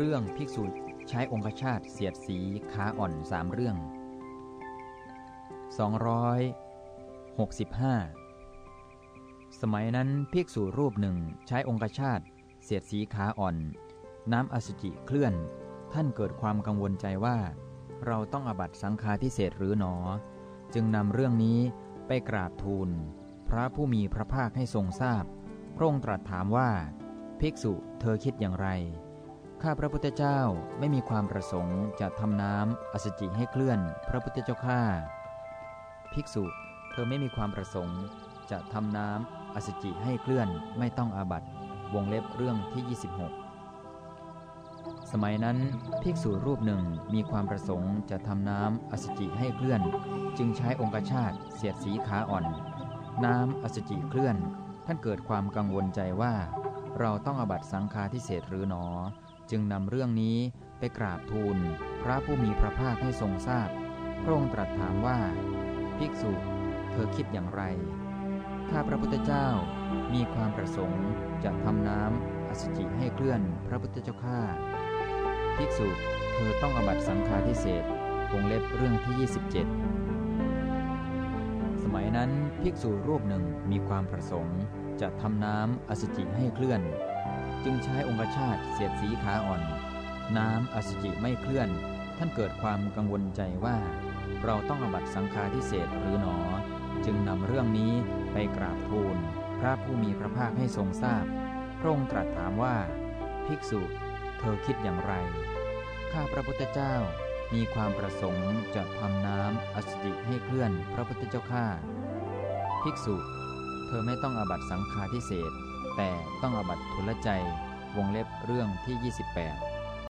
เรื่องภิกษุใช้องคชาตเสียดสีขาอ่อนสามเรื่อง 265 สมัยนั้นภิกษุรูปหนึ่งใช้องคชาตเสียดสีขาอ่อน น้ำอสุจิเคลื่อน ท่านเกิดความกังวลใจว่า เราต้องอบัตสังฆาทิเศษหรือหนอ จึงนำเรื่องนี้ไปกราบทูล พระผู้มีพระภาคให้ทรงทราบ พระองค์ตรัสถามว่า ภิกษุเธอคิดอย่างไร ข้าพระพุทธเจ้าไม่มีความประสงค์จะทำน้ำอสจิให้เคลื่อน พระพุทธเจ้าข้าภิกษุ เธอไม่มีความประสงค์จะทำน้ำอสจิให้เคลื่อนไม่ต้องอาบัตวงเล็บเรื่องที่ 26 สมัยนั้นภิกษุรูปหนึ่งมีความประสงค์จะทำน้ำอสจิให้เคลื่อน จึงใช้องคชาตเสียดสีขาอ่อน น้ำอสจิเคลื่อน ท่านเกิดความกังวลใจว่า เราต้องอาบัตสังฆาทิเศษหรือหนอ จึงนำเรื่องนี้ไปกราบทูล พระผู้มีพระภาคให้ทรงทราบ พระองค์ตรัสถามว่า ภิกษุ เธอคิดอย่างไรข้าพระพุทธเจ้ามีความประสงค์จะทำน้ำอสุจิให้เคลื่อนพระพุทธเจ้าข้าภิกษุเธอต้องอบัตสังฆาทิเศษวงเล็บเรื่องที่ 27 สมัยนั้นภิกษุรูปหนึ่งมีความประสงค์จะทำน้ำอสุจิให้เคลื่อน จึงใช้องคชาตเสียดสีขาอ่อน น้ำอสุจิไม่เคลื่อน ท่านเกิดความกังวลใจว่า เราต้องอบัตสังฆาทิเศษหรือหนอ จึงนำเรื่องนี้ไปกราบทูล พระผู้มีพระภาคให้ทรงทราบ พระองค์ตรัสถามว่า ภิกษุ เธอคิดอย่างไร ข้าพระพุทธเจ้ามีความประสงค์จะทำน้ำอสุจิให้เคลื่อนพระพุทธเจ้าข้าภิกษุ เธอไม่ต้องอบัตสังฆาทิเศษ แต่ต้องอาบัตทุลใจวงเล็บเรื่องที่ 28